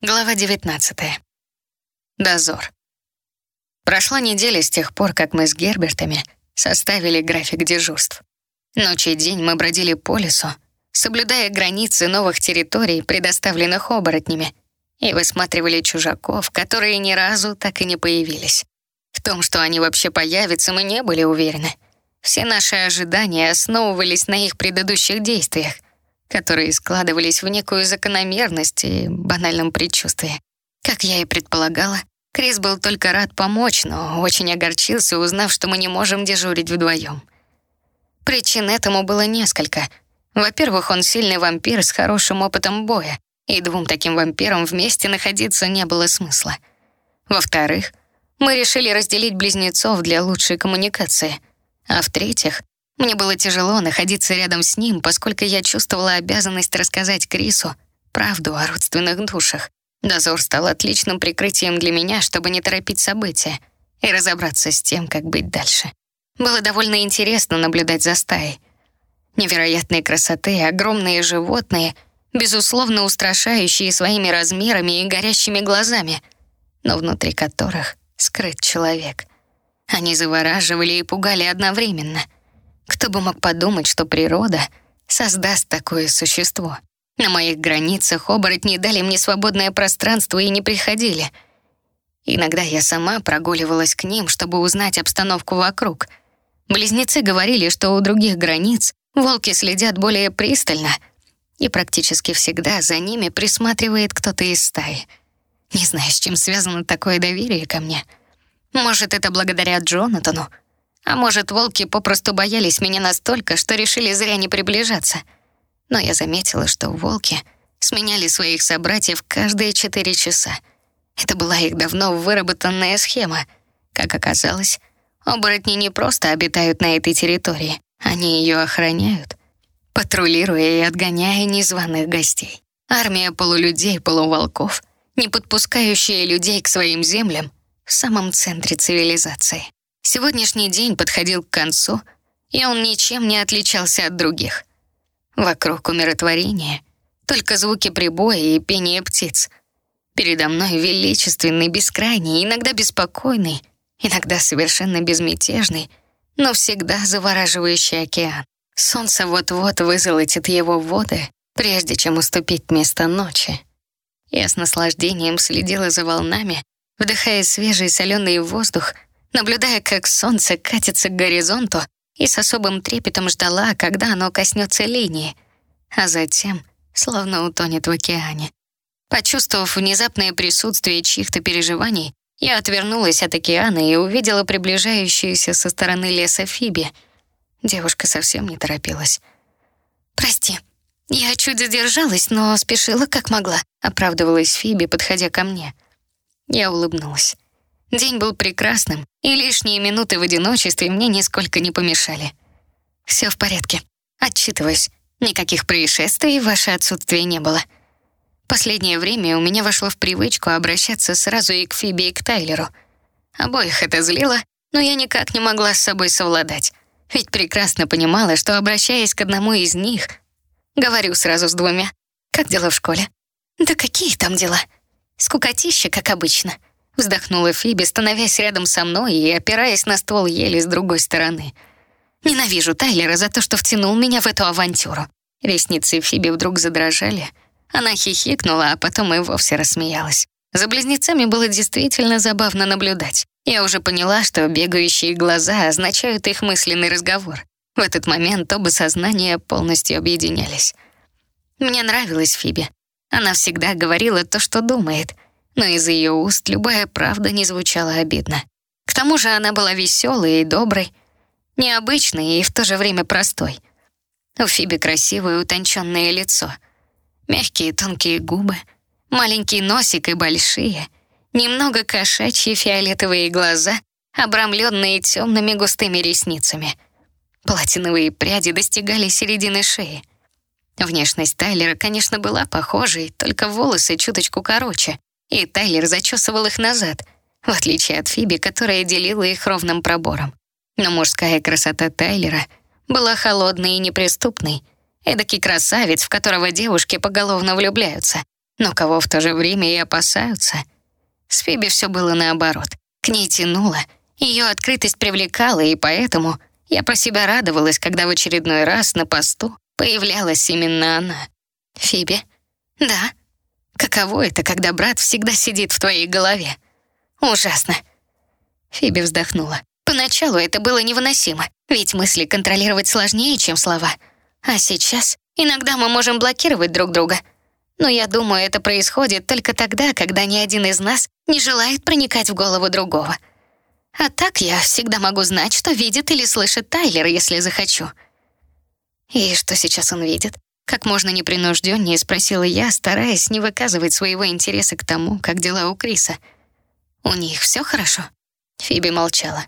Глава 19. Дозор. Прошла неделя с тех пор, как мы с Гербертами составили график дежурств. Ночь и день мы бродили по лесу, соблюдая границы новых территорий, предоставленных оборотнями, и высматривали чужаков, которые ни разу так и не появились. В том, что они вообще появятся, мы не были уверены. Все наши ожидания основывались на их предыдущих действиях, которые складывались в некую закономерность и банальном предчувствии. Как я и предполагала, Крис был только рад помочь, но очень огорчился, узнав, что мы не можем дежурить вдвоем. Причин этому было несколько. Во-первых, он сильный вампир с хорошим опытом боя, и двум таким вампирам вместе находиться не было смысла. Во-вторых, мы решили разделить близнецов для лучшей коммуникации. А в-третьих, мне было тяжело находиться рядом с ним, поскольку я чувствовала обязанность рассказать Крису правду о родственных душах. Дозор стал отличным прикрытием для меня, чтобы не торопить события и разобраться с тем, как быть дальше. Было довольно интересно наблюдать за стаей. Невероятной красоты, огромные животные, безусловно устрашающие своими размерами и горящими глазами, но внутри которых скрыт человек. Они завораживали и пугали одновременно — кто бы мог подумать, что природа создаст такое существо? На моих границах оборотни дали мне свободное пространство и не приходили. Иногда я сама прогуливалась к ним, чтобы узнать обстановку вокруг. Близнецы говорили, что у других границ волки следят более пристально, и практически всегда за ними присматривает кто-то из стаи. Не знаю, с чем связано такое доверие ко мне. Может, это благодаря Джонатану, а может, волки попросту боялись меня настолько, что решили зря не приближаться. Но я заметила, что волки сменяли своих собратьев каждые четыре часа. Это была их давно выработанная схема. Как оказалось, оборотни не просто обитают на этой территории, они ее охраняют, патрулируя и отгоняя незваных гостей. Армия полулюдей, полуволков, не подпускающая людей к своим землям в самом центре цивилизации. Сегодняшний день подходил к концу, и он ничем не отличался от других. Вокруг умиротворение, только звуки прибоя и пение птиц. Передо мной величественный, бескрайний, иногда беспокойный, иногда совершенно безмятежный, но всегда завораживающий океан. Солнце вот-вот вызолотит его воды, прежде чем уступить место ночи. Я с наслаждением следила за волнами, вдыхая свежий соленый воздух — наблюдая, как солнце катится к горизонту, и с особым трепетом ждала, когда оно коснется линии, а затем словно утонет в океане. Почувствовав внезапное присутствие чьих-то переживаний, я отвернулась от океана и увидела приближающуюся со стороны леса Фиби. Девушка совсем не торопилась. «Прости, я чуть задержалась, но спешила как могла», — оправдывалась Фиби, подходя ко мне. Я улыбнулась. День был прекрасным, и лишние минуты в одиночестве мне нисколько не помешали. Все в порядке. Отчитываюсь. Никаких происшествий ваше отсутствие не было. Последнее время у меня вошло в привычку обращаться сразу и к Фиби, и к Тайлеру. Обоих это злило, но я никак не могла с собой совладать. Ведь прекрасно понимала, что, обращаясь к одному из них, говорю сразу с двумя. «Как дела в школе?» «Да какие там дела?» «Скукотища, как обычно». Вздохнула Фиби, становясь рядом со мной и опираясь на ствол ели с другой стороны. «Ненавижу Тайлера за то, что втянул меня в эту авантюру». Ресницы Фиби вдруг задрожали. Она хихикнула, а потом и вовсе рассмеялась. За близнецами было действительно забавно наблюдать. Я уже поняла, что бегающие глаза означают их мысленный разговор. В этот момент оба сознания полностью объединялись. Мне нравилась Фиби. Она всегда говорила то, что думает — но из ее уст любая правда не звучала обидно. К тому же она была веселой и доброй, необычной и в то же время простой. У Фиби красивое утонченное лицо, мягкие тонкие губы, маленький носик и большие, немного кошачьи фиолетовые глаза, обрамленные темными густыми ресницами. Платиновые пряди достигали середины шеи. Внешность Тайлера, конечно, была похожей, только волосы чуточку короче и Тайлер зачесывал их назад, в отличие от Фиби, которая делила их ровным пробором. Но мужская красота Тайлера была холодной и неприступной, эдакий красавец, в которого девушки поголовно влюбляются. но кого в то же время и опасаются. С Фиби все было наоборот. К ней тянуло, ее открытость привлекала, и поэтому я про себя радовалась, когда в очередной раз на посту появлялась именно она. «Фиби?» «Да». «Каково это, когда брат всегда сидит в твоей голове?» «Ужасно». Фиби вздохнула. Поначалу это было невыносимо, ведь мысли контролировать сложнее, чем слова. А сейчас иногда мы можем блокировать друг друга. Но я думаю, это происходит только тогда, когда ни один из нас не желает проникать в голову другого. А так я всегда могу знать, что видит или слышит Тайлер, если захочу. И что сейчас он видит? Как можно непринужденнее спросила я, стараясь не выказывать своего интереса к тому, как дела у Криса. «У них все хорошо?» Фиби молчала.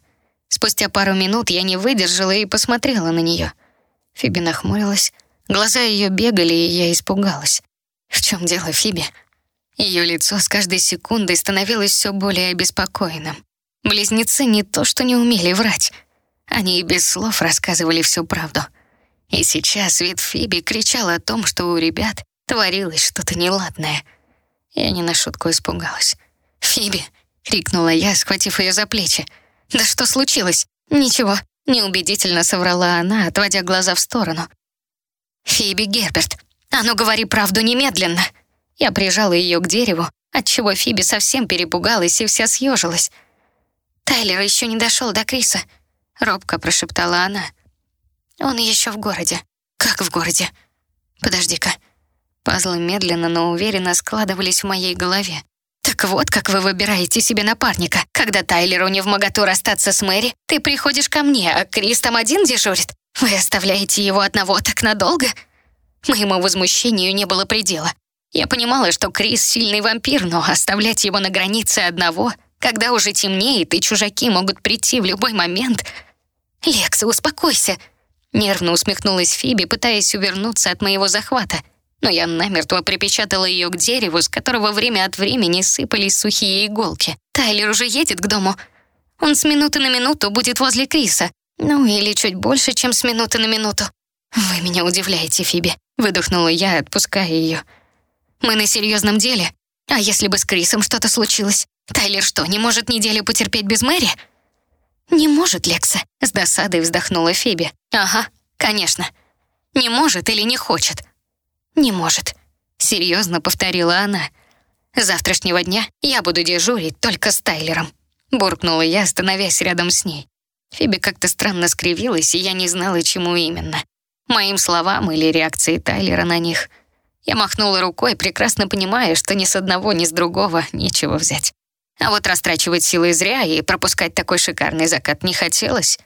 Спустя пару минут я не выдержала и посмотрела на нее. Фиби нахмурилась, глаза ее бегали, и я испугалась. В чем дело, Фиби? Ее лицо с каждой секундой становилось все более обеспокоенным. Близнецы не то что не умели врать, они и без слов рассказывали всю правду — и сейчас вид Фиби кричал о том, что у ребят творилось что-то неладное. Я не на шутку испугалась. «Фиби!» — крикнула я, схватив ее за плечи. «Да что случилось?» «Ничего», — неубедительно соврала она, отводя глаза в сторону. «Фиби Герберт, а ну говори правду немедленно!» Я прижала ее к дереву, отчего Фиби совсем перепугалась и вся съежилась. «Тайлер еще не дошел до Криса», — робко прошептала она. Он еще в городе. Как в городе? Подожди-ка. Пазлы медленно, но уверенно складывались в моей голове. Так вот, как вы выбираете себе напарника. Когда Тайлеру не в моготу расстаться с Мэри, ты приходишь ко мне, а Крис там один дежурит. Вы оставляете его одного так надолго? Моему возмущению не было предела. Я понимала, что Крис сильный вампир, но оставлять его на границе одного, когда уже темнеет и чужаки могут прийти в любой момент... «Лекса, успокойся!» Нервно усмехнулась Фиби, пытаясь увернуться от моего захвата. Но я намертво припечатала ее к дереву, с которого время от времени сыпались сухие иголки. Тайлер уже едет к дому. Он с минуты на минуту будет возле Криса. Ну, или чуть больше, чем с минуты на минуту. «Вы меня удивляете, Фиби», — выдохнула я, отпуская ее. «Мы на серьезном деле. А если бы с Крисом что-то случилось? Тайлер что, не может неделю потерпеть без Мэри?» «Не может, Лекса», — с досадой вздохнула Фиби. «Ага, конечно. Не может или не хочет?» «Не может», — серьезно повторила она. завтрашнего дня я буду дежурить только с Тайлером», — буркнула я, становясь рядом с ней. Фиби как-то странно скривилась, и я не знала, чему именно. Моим словам или реакции Тайлера на них. Я махнула рукой, прекрасно понимая, что ни с одного, ни с другого нечего взять. А вот растрачивать силы зря и пропускать такой шикарный закат не хотелось.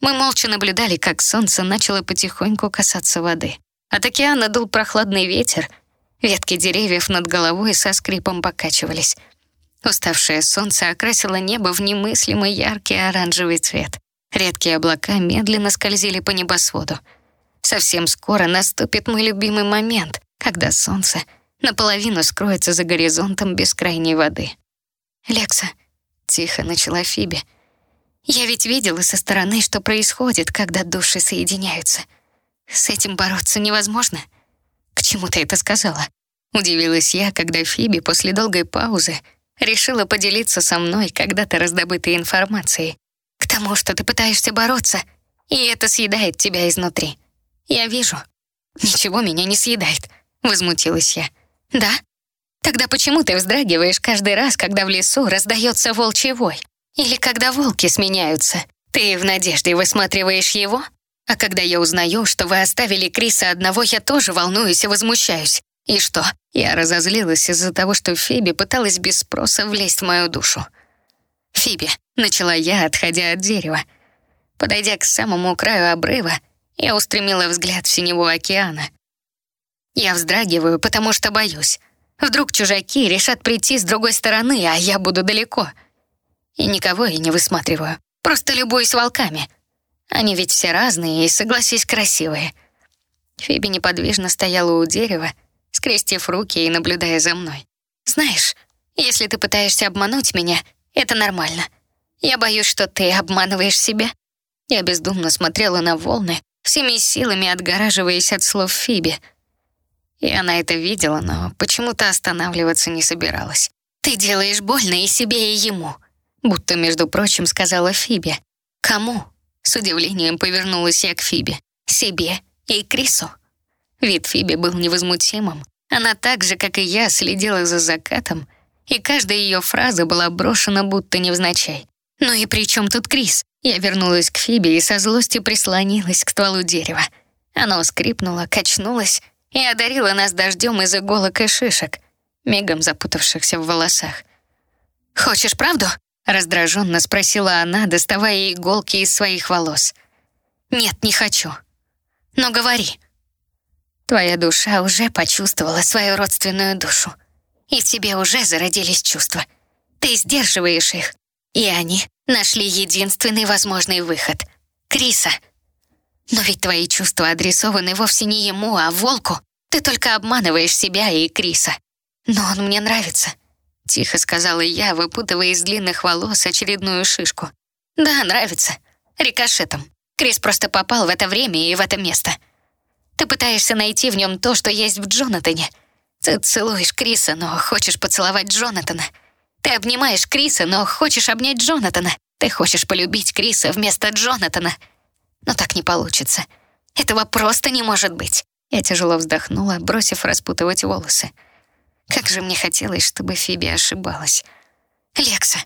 Мы молча наблюдали, как солнце начало потихоньку касаться воды. От океана дул прохладный ветер, ветки деревьев над головой со скрипом покачивались. Уставшее солнце окрасило небо в немыслимый яркий оранжевый цвет. Редкие облака медленно скользили по небосводу. Совсем скоро наступит мой любимый момент, когда солнце наполовину скроется за горизонтом бескрайней воды. «Лекса», — тихо начала Фиби, «я ведь видела со стороны, что происходит, когда души соединяются. С этим бороться невозможно. К чему ты это сказала?» Удивилась я, когда Фиби после долгой паузы решила поделиться со мной когда-то раздобытой информацией. «К тому, что ты пытаешься бороться, и это съедает тебя изнутри. Я вижу. Ничего меня не съедает», — возмутилась я. «Да? Тогда почему ты вздрагиваешь каждый раз, когда в лесу раздается волчий вой? Или когда волки сменяются? Ты в надежде высматриваешь его? А когда я узнаю, что вы оставили Криса одного, я тоже волнуюсь и возмущаюсь. И что? Я разозлилась из-за того, что Фиби пыталась без спроса влезть в мою душу. «Фиби», — начала я, отходя от дерева. Подойдя к самому краю обрыва, я устремила взгляд в синеву океана. Я вздрагиваю, потому что боюсь. Вдруг чужаки решат прийти с другой стороны, а я буду далеко. И никого я не высматриваю. Просто любуюсь волками. Они ведь все разные и, согласись, красивые. Фиби неподвижно стояла у дерева, скрестив руки и наблюдая за мной. «Знаешь, если ты пытаешься обмануть меня, это нормально. Я боюсь, что ты обманываешь себя». Я бездумно смотрела на волны, всеми силами отгораживаясь от слов Фиби — И она это видела, но почему-то останавливаться не собиралась. «Ты делаешь больно и себе, и ему», будто, между прочим, сказала Фиби. «Кому?» С удивлением повернулась я к Фиби. «Себе и Крису». Вид Фиби был невозмутимым. Она так же, как и я, следила за закатом, и каждая ее фраза была брошена будто невзначай. «Ну и при чем тут Крис?» Я вернулась к Фиби и со злостью прислонилась к стволу дерева. Оно скрипнуло, качнулось и одарило нас дождем из иголок и шишек, мигом запутавшихся в волосах. «Хочешь правду?» — раздраженно спросила она, доставая иголки из своих волос. «Нет, не хочу. Но говори». Твоя душа уже почувствовала свою родственную душу, и в тебе уже зародились чувства. Ты сдерживаешь их, и они нашли единственный возможный выход — Криса. Но ведь твои чувства адресованы вовсе не ему, а волку. Ты только обманываешь себя и Криса. Но он мне нравится. Тихо сказала я, выпутывая из длинных волос очередную шишку. Да, нравится. Рикошетом. Крис просто попал в это время и в это место. Ты пытаешься найти в нем то, что есть в Джонатане. Ты целуешь Криса, но хочешь поцеловать Джонатана. Ты обнимаешь Криса, но хочешь обнять Джонатана. Ты хочешь полюбить Криса вместо Джонатана. Но так не получится. Этого просто не может быть. Я тяжело вздохнула, бросив распутывать волосы. Как же мне хотелось, чтобы Фиби ошибалась. «Лекса!»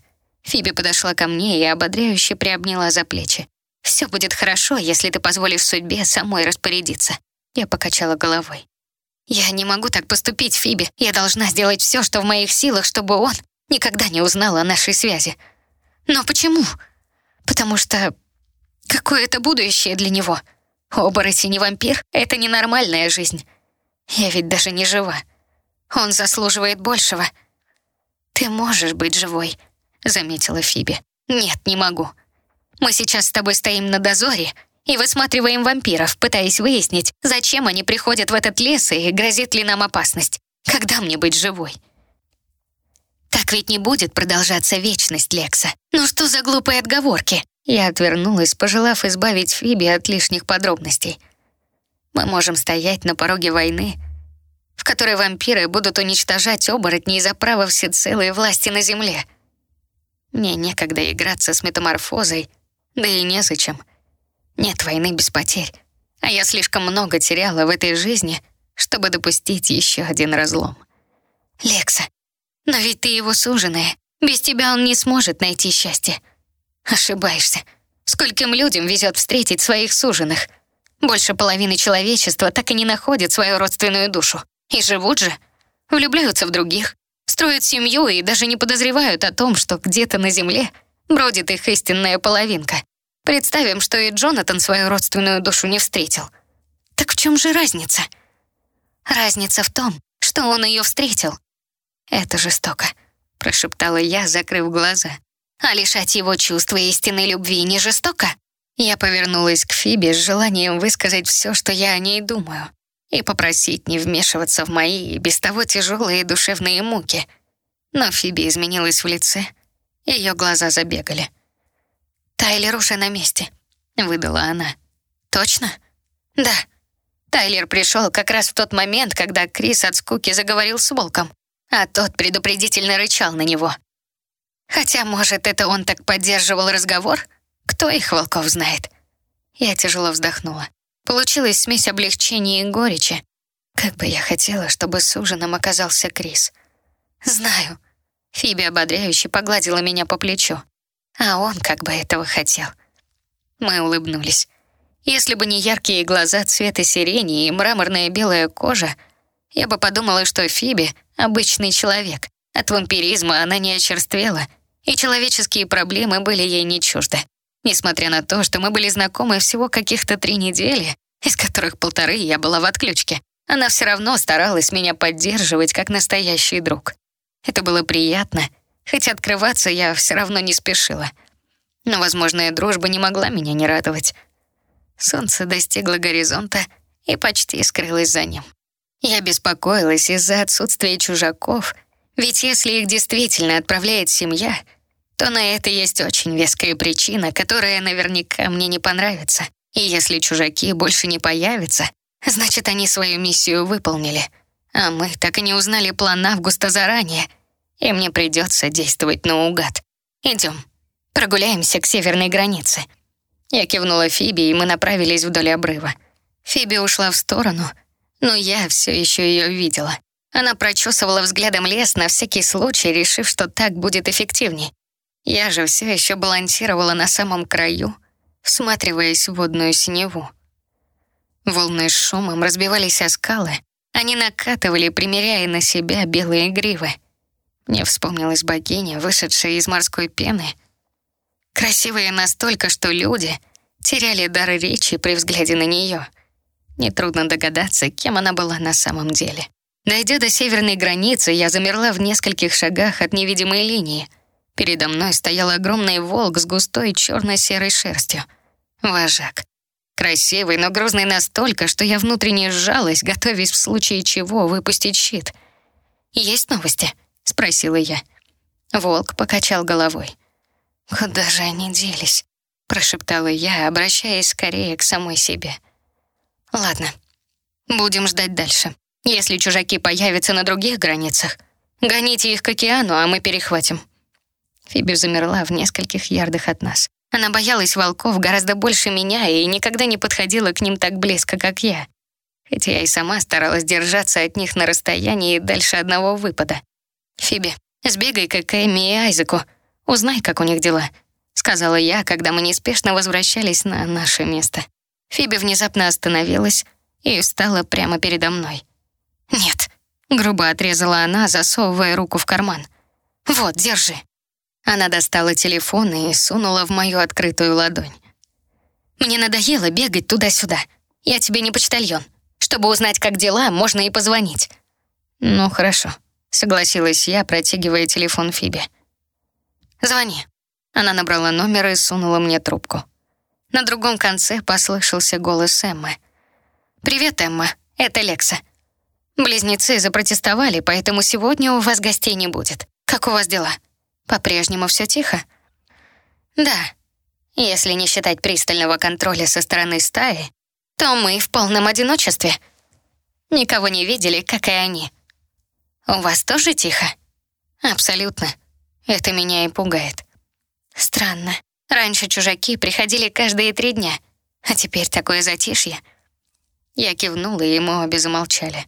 Фиби подошла ко мне и ободряюще приобняла за плечи. «Все будет хорошо, если ты позволишь судьбе самой распорядиться». Я покачала головой. «Я не могу так поступить, Фиби. Я должна сделать все, что в моих силах, чтобы он никогда не узнал о нашей связи. Но почему? Потому что... Какое это будущее для него? Оборотень не вампир — это ненормальная жизнь. Я ведь даже не жива. Он заслуживает большего. Ты можешь быть живой, заметила Фиби. Нет, не могу. Мы сейчас с тобой стоим на дозоре и высматриваем вампиров, пытаясь выяснить, зачем они приходят в этот лес и грозит ли нам опасность. Когда мне быть живой? Так ведь не будет продолжаться вечность, Лекса. Ну что за глупые отговорки? Я отвернулась, пожелав избавить Фиби от лишних подробностей. Мы можем стоять на пороге войны, в которой вампиры будут уничтожать оборотней за право всецелой власти на земле. Мне некогда играться с метаморфозой, да и незачем. Нет войны без потерь, а я слишком много теряла в этой жизни, чтобы допустить еще один разлом. Лекса, но ведь ты его суженая. Без тебя он не сможет найти счастье. Ошибаешься. Скольким людям везет встретить своих суженых. Больше половины человечества так и не находит свою родственную душу. И живут же. Влюбляются в других, строят семью и даже не подозревают о том, что где-то на земле бродит их истинная половинка. Представим, что и Джонатан свою родственную душу не встретил. Так в чем же разница? Разница в том, что он ее встретил. Это жестоко, прошептала я, закрыв глаза. А лишать его чувства истинной любви не жестоко? Я повернулась к Фибе с желанием высказать все, что я о ней думаю и попросить не вмешиваться в мои и без того тяжелые душевные муки. Но Фиби изменилась в лице, ее глаза забегали. «Тайлер уже на месте», — выдала она. «Точно?» «Да». Тайлер пришел как раз в тот момент, когда Крис от скуки заговорил с волком, а тот предупредительно рычал на него. Хотя, может, это он так поддерживал разговор? Кто их волков знает? Я тяжело вздохнула. Получилась смесь облегчения и горечи. Как бы я хотела, чтобы с ужином оказался Крис. Знаю. Фиби ободряюще погладила меня по плечу. А он как бы этого хотел. Мы улыбнулись. Если бы не яркие глаза цвета сирени и мраморная белая кожа, я бы подумала, что Фиби — обычный человек. От вампиризма она не очерствела, и человеческие проблемы были ей не чужды. Несмотря на то, что мы были знакомы всего каких-то три недели, из которых полторы я была в отключке, она все равно старалась меня поддерживать как настоящий друг. Это было приятно, хотя открываться я все равно не спешила. Но возможная дружба не могла меня не радовать. Солнце достигло горизонта и почти скрылось за ним. Я беспокоилась из-за отсутствия чужаков, ведь если их действительно отправляет семья — то на это есть очень веская причина, которая наверняка мне не понравится. И если чужаки больше не появятся, значит, они свою миссию выполнили. А мы так и не узнали план Августа заранее, и мне придется действовать наугад. Идем, прогуляемся к северной границе». Я кивнула Фиби, и мы направились вдоль обрыва. Фиби ушла в сторону, но я все еще ее видела. Она прочесывала взглядом лес на всякий случай, решив, что так будет эффективней. Я же все еще балансировала на самом краю, всматриваясь в водную синеву. Волны с шумом разбивались о скалы, они накатывали, примеряя на себя белые гривы. Мне вспомнилась богиня, вышедшая из морской пены, красивая настолько, что люди теряли дар речи при взгляде на нее. Нетрудно догадаться, кем она была на самом деле. Дойдя до северной границы, я замерла в нескольких шагах от невидимой линии. Передо мной стоял огромный волк с густой черно-серой шерстью. Вожак. Красивый, но грозный настолько, что я внутренне сжалась, готовясь в случае чего выпустить щит. «Есть новости?» — спросила я. Волк покачал головой. «Куда же они делись?» — прошептала я, обращаясь скорее к самой себе. «Ладно, будем ждать дальше. Если чужаки появятся на других границах, гоните их к океану, а мы перехватим». Фиби замерла в нескольких ярдах от нас. Она боялась волков гораздо больше меня и никогда не подходила к ним так близко, как я. Хотя я и сама старалась держаться от них на расстоянии дальше одного выпада. «Фиби, сбегай-ка к Эми и Айзеку. Узнай, как у них дела», — сказала я, когда мы неспешно возвращались на наше место. Фиби внезапно остановилась и встала прямо передо мной. «Нет», — грубо отрезала она, засовывая руку в карман. «Вот, держи». Она достала телефон и сунула в мою открытую ладонь. «Мне надоело бегать туда-сюда. Я тебе не почтальон. Чтобы узнать, как дела, можно и позвонить». «Ну, хорошо», — согласилась я, протягивая телефон Фиби. «Звони». Она набрала номер и сунула мне трубку. На другом конце послышался голос Эммы. «Привет, Эмма, это Лекса. Близнецы запротестовали, поэтому сегодня у вас гостей не будет. Как у вас дела?» По-прежнему все тихо? Да. Если не считать пристального контроля со стороны стаи, то мы в полном одиночестве. Никого не видели, как и они. У вас тоже тихо? Абсолютно. Это меня и пугает. Странно. Раньше чужаки приходили каждые три дня, а теперь такое затишье. Я кивнула, и мы обе замолчали.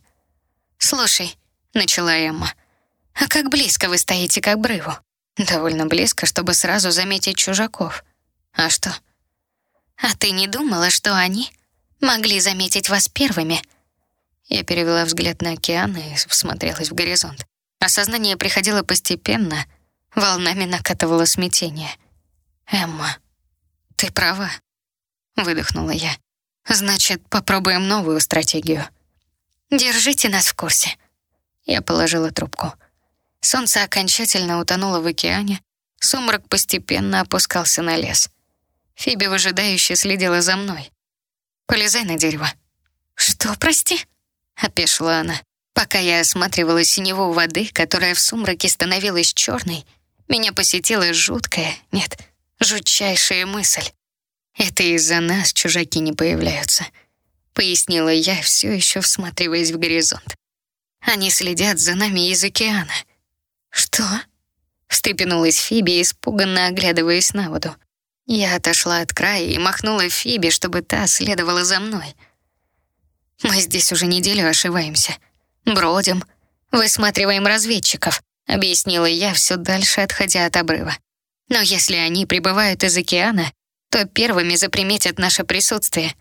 «Слушай», — начала Эмма, — «а как близко вы стоите к обрыву?» Довольно близко, чтобы сразу заметить чужаков. А что? А ты не думала, что они могли заметить вас первыми? Я перевела взгляд на океан и всмотрелась в горизонт. Осознание приходило постепенно, волнами накатывало смятение. «Эмма, ты права», — выдохнула я. «Значит, попробуем новую стратегию». «Держите нас в курсе». Я положила трубку. Солнце окончательно утонуло в океане, сумрак постепенно опускался на лес. Фиби выжидающе следила за мной. «Полезай на дерево». «Что, прости?» — опешила она. Пока я осматривала синеву воды, которая в сумраке становилась черной, меня посетила жуткая, нет, жутчайшая мысль. «Это из-за нас чужаки не появляются», — пояснила я, все еще всматриваясь в горизонт. «Они следят за нами из океана». «Что?» — встрепенулась Фиби, испуганно оглядываясь на воду. Я отошла от края и махнула Фиби, чтобы та следовала за мной. «Мы здесь уже неделю ошиваемся. Бродим, высматриваем разведчиков», — объяснила я, все дальше отходя от обрыва. «Но если они прибывают из океана, то первыми заприметят наше присутствие.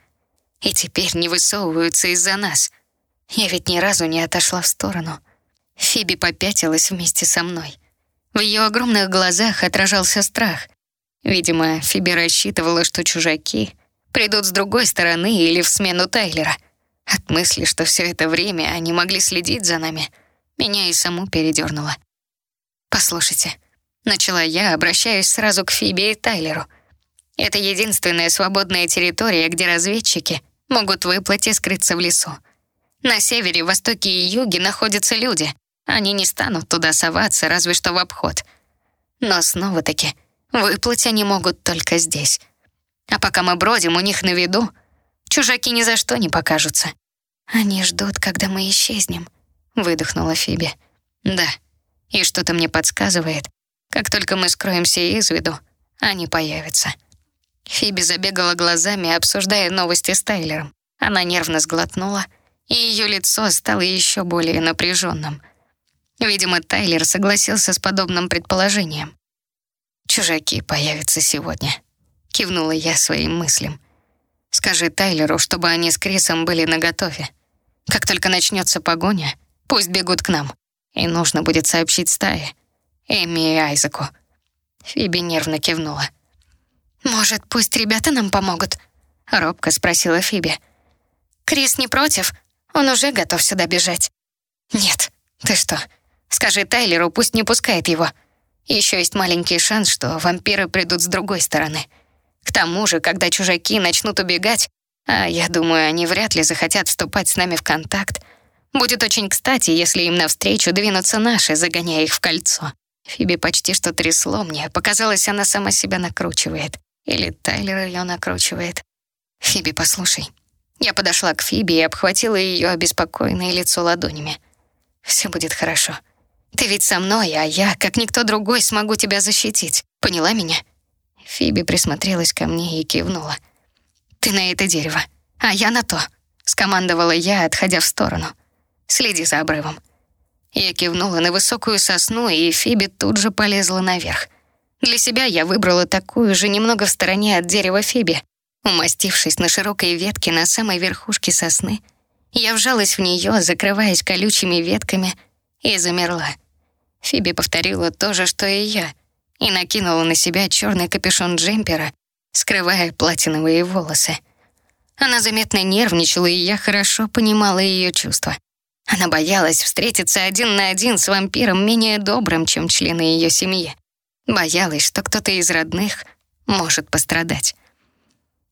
И теперь не высовываются из-за нас. Я ведь ни разу не отошла в сторону». Фиби попятилась вместе со мной. В ее огромных глазах отражался страх. Видимо, Фиби рассчитывала, что чужаки придут с другой стороны или в смену Тайлера. От мысли, что все это время они могли следить за нами, меня и саму передернуло. «Послушайте», — начала я, обращаясь сразу к Фиби и Тайлеру. «Это единственная свободная территория, где разведчики могут выплыть и скрыться в лесу. На севере, востоке и юге находятся люди. Они не станут туда соваться, разве что в обход. Но снова-таки, выплыть они могут только здесь. А пока мы бродим у них на виду, чужаки ни за что не покажутся. Они ждут, когда мы исчезнем. — выдохнула Фиби. «Да, и что-то мне подсказывает, как только мы скроемся из виду, они появятся». Фиби забегала глазами, обсуждая новости с Тайлером. Она нервно сглотнула, и ее лицо стало еще более напряженным. Видимо, Тайлер согласился с подобным предположением. «Чужаки появятся сегодня», — кивнула я своим мыслям. «Скажи Тайлеру, чтобы они с Крисом были наготове. Как только начнется погоня, пусть бегут к нам. И нужно будет сообщить стае, Эми и Айзеку». Фиби нервно кивнула. «Может, пусть ребята нам помогут?» — робко спросила Фиби. «Крис не против? Он уже готов сюда бежать». «Нет, ты что? Скажи Тайлеру, пусть не пускает его. Еще есть маленький шанс, что вампиры придут с другой стороны. К тому же, когда чужаки начнут убегать, а я думаю, они вряд ли захотят вступать с нами в контакт, будет очень кстати, если им навстречу двинутся наши, загоняя их в кольцо». Фиби почти что трясло мне. Показалось, она сама себя накручивает. Или Тайлер ее накручивает. «Фиби, послушай». Я подошла к Фиби и обхватила ее обеспокоенное лицо ладонями. «Все будет хорошо. Ты ведь со мной, а я, как никто другой, смогу тебя защитить. Поняла меня?» Фиби присмотрелась ко мне и кивнула. «Ты на это дерево, а я на то», — скомандовала я, отходя в сторону. «Следи за обрывом». Я кивнула на высокую сосну, и Фиби тут же полезла наверх. Для себя я выбрала такую же немного в стороне от дерева Фиби. Умастившись на широкой ветке на самой верхушке сосны, я вжалась в нее, закрываясь колючими ветками, и замерла. Фиби повторила то же, что и я, и накинула на себя черный капюшон джемпера, скрывая платиновые волосы. Она заметно нервничала, и я хорошо понимала ее чувства. Она боялась встретиться один на один с вампиром менее добрым, чем члены ее семьи. Боялась, что кто-то из родных может пострадать.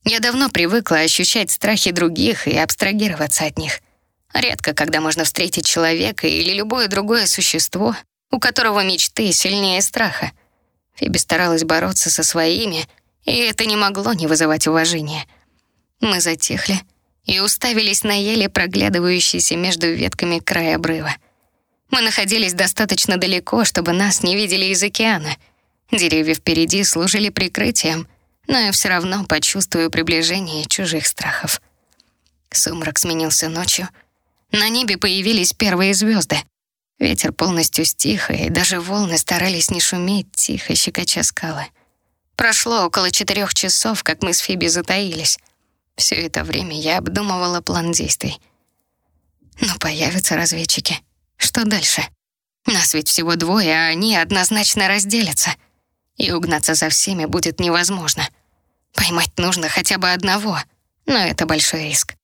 Я давно привыкла ощущать страхи других и абстрагироваться от них. Редко, когда можно встретить человека или любое другое существо, у которого мечты сильнее страха. Фиби старалась бороться со своими, и это не могло не вызывать уважения. Мы затихли и уставились на еле проглядывающийся между ветками край обрыва. Мы находились достаточно далеко, чтобы нас не видели из океана — Деревья впереди служили прикрытием, но я все равно почувствую приближение чужих страхов. Сумрак сменился ночью. На небе появились первые звезды. Ветер полностью стих, и даже волны старались не шуметь, тихо щекоча скалы. Прошло около четырех часов, как мы с Фиби затаились. Все это время я обдумывала план действий. Но появятся разведчики. Что дальше? Нас ведь всего двое, а они однозначно разделятся — и угнаться за всеми будет невозможно. Поймать нужно хотя бы одного, но это большой риск.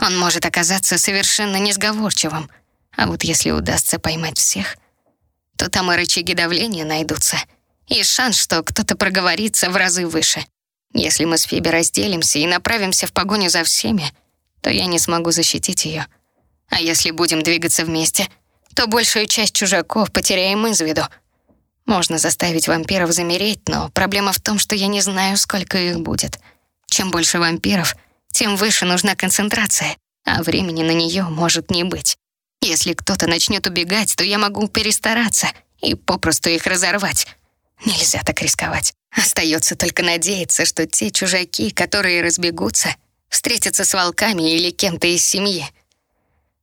Он может оказаться совершенно несговорчивым, а вот если удастся поймать всех, то там и рычаги давления найдутся, и шанс, что кто-то проговорится в разы выше. Если мы с Фиби разделимся и направимся в погоню за всеми, то я не смогу защитить ее. А если будем двигаться вместе, то большую часть чужаков потеряем из виду — можно заставить вампиров замереть, но проблема в том, что я не знаю, сколько их будет. Чем больше вампиров, тем выше нужна концентрация, а времени на нее может не быть. Если кто-то начнет убегать, то я могу перестараться и попросту их разорвать. Нельзя так рисковать. Остается только надеяться, что те чужаки, которые разбегутся, встретятся с волками или кем-то из семьи.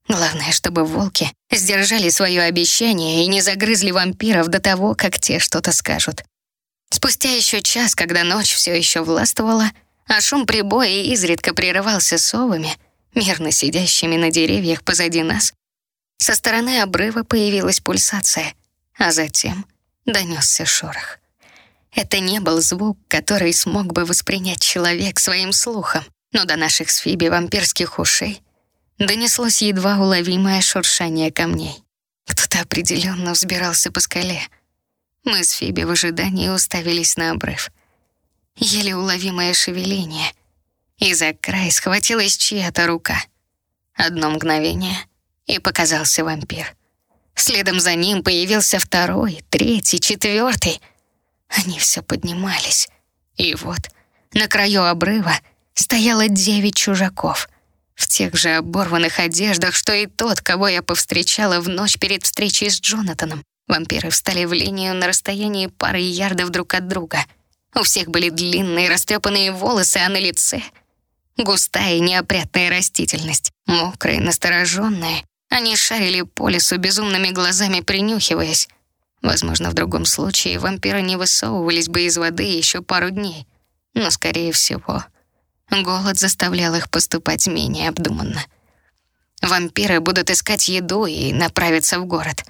Главное, чтобы волки сдержали свое обещание и не загрызли вампиров до того, как те что-то скажут. Спустя еще час, когда ночь все еще властвовала, а шум прибоя изредка прерывался совами, мирно сидящими на деревьях позади нас, со стороны обрыва появилась пульсация, а затем донесся шорох. Это не был звук, который смог бы воспринять человек своим слухом, но до наших с Фиби вампирских ушей донеслось едва уловимое шуршание камней. Кто-то определенно взбирался по скале. Мы с Фиби в ожидании уставились на обрыв. Еле уловимое шевеление. И за край схватилась чья-то рука. Одно мгновение, и показался вампир. Следом за ним появился второй, третий, четвертый. Они все поднимались. И вот на краю обрыва стояло девять чужаков — в тех же оборванных одеждах, что и тот, кого я повстречала в ночь перед встречей с Джонатаном. Вампиры встали в линию на расстоянии пары ярдов друг от друга. У всех были длинные растрепанные волосы, а на лице густая неопрятная растительность, мокрые, настороженные. Они шарили по лесу безумными глазами, принюхиваясь. Возможно, в другом случае вампиры не высовывались бы из воды еще пару дней. Но, скорее всего, голод заставлял их поступать менее обдуманно. Вампиры будут искать еду и направиться в город.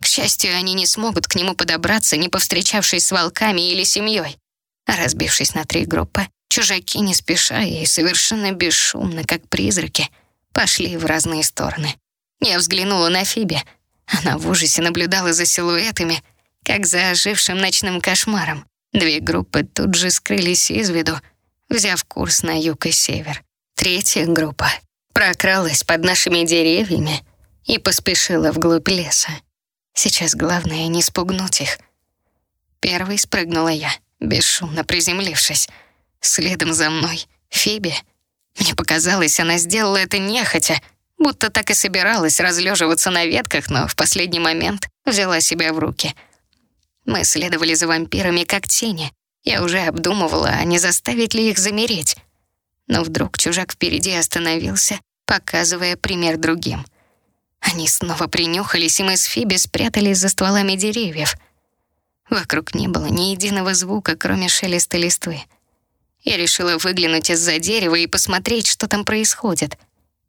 К счастью, они не смогут к нему подобраться, не повстречавшись с волками или семьей. Разбившись на три группы, чужаки не спеша и совершенно бесшумно, как призраки, пошли в разные стороны. Я взглянула на Фиби. Она в ужасе наблюдала за силуэтами, как за ожившим ночным кошмаром. Две группы тут же скрылись из виду, взяв курс на юг и север. Третья группа прокралась под нашими деревьями и поспешила вглубь леса. Сейчас главное не спугнуть их. Первой спрыгнула я, бесшумно приземлившись. Следом за мной Фиби. Мне показалось, она сделала это нехотя, будто так и собиралась разлеживаться на ветках, но в последний момент взяла себя в руки. Мы следовали за вампирами как тени. Я уже обдумывала, а не заставить ли их замереть. Но вдруг чужак впереди остановился, показывая пример другим. Они снова принюхались, и мы с Фиби спрятались за стволами деревьев. Вокруг не было ни единого звука, кроме шелеста листвы. Я решила выглянуть из-за дерева и посмотреть, что там происходит —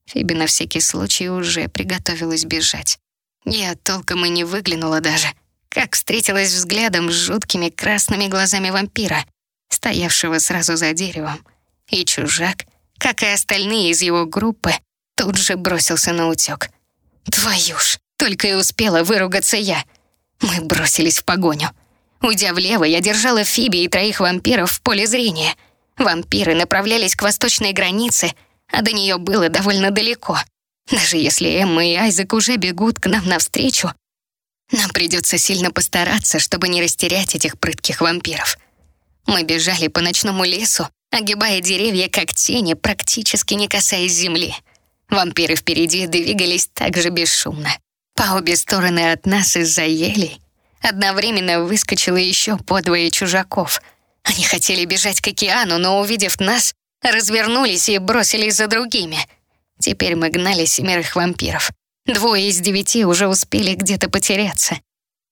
Фиби на всякий случай уже приготовилась бежать. Я толком и не выглянула даже, как встретилась взглядом с жуткими красными глазами вампира, стоявшего сразу за деревом. И чужак, как и остальные из его группы, тут же бросился на утёк. Твою ж, только и успела выругаться я. Мы бросились в погоню. Уйдя влево, я держала Фиби и троих вампиров в поле зрения. Вампиры направлялись к восточной границе — а до нее было довольно далеко. Даже если Эмма и Айзек уже бегут к нам навстречу, нам придется сильно постараться, чтобы не растерять этих прытких вампиров. Мы бежали по ночному лесу, огибая деревья как тени, практически не касаясь земли. Вампиры впереди двигались так же бесшумно. По обе стороны от нас из-за елей одновременно выскочило еще по двое чужаков. Они хотели бежать к океану, но, увидев нас, развернулись и бросились за другими. Теперь мы гнали семерых вампиров. Двое из девяти уже успели где-то потеряться.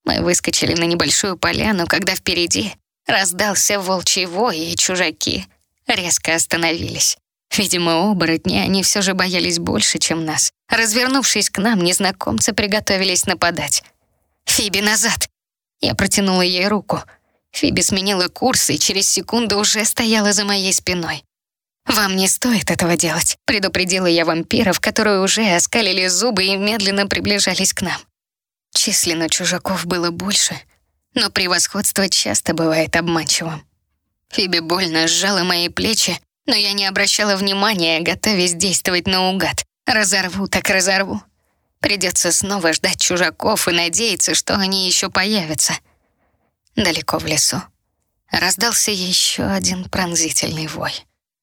Мы выскочили на небольшую поляну, когда впереди раздался волчий вой, и чужаки резко остановились. Видимо, оборотни они все же боялись больше, чем нас. Развернувшись к нам, незнакомцы приготовились нападать. «Фиби, назад!» Я протянула ей руку. Фиби сменила курс и через секунду уже стояла за моей спиной. «Вам не стоит этого делать», — предупредила я вампиров, которые уже оскалили зубы и медленно приближались к нам. Численно чужаков было больше, но превосходство часто бывает обманчивым. Фиби больно сжала мои плечи, но я не обращала внимания, готовясь действовать наугад. Разорву так разорву. Придется снова ждать чужаков и надеяться, что они еще появятся. Далеко в лесу раздался еще один пронзительный вой.